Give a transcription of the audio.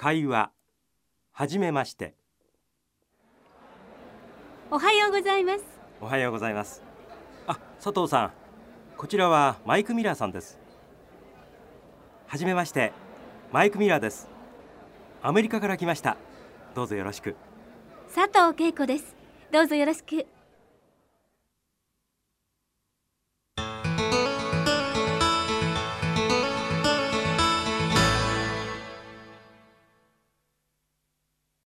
会話はじめまして。おはようございます。おはようございます。あ佐藤さん。こちらはマイク・ミラーさんです。はじめまして。マイク・ミラーです。アメリカから来ました。どうぞよろしく。佐藤恵子です。どうぞよろしく。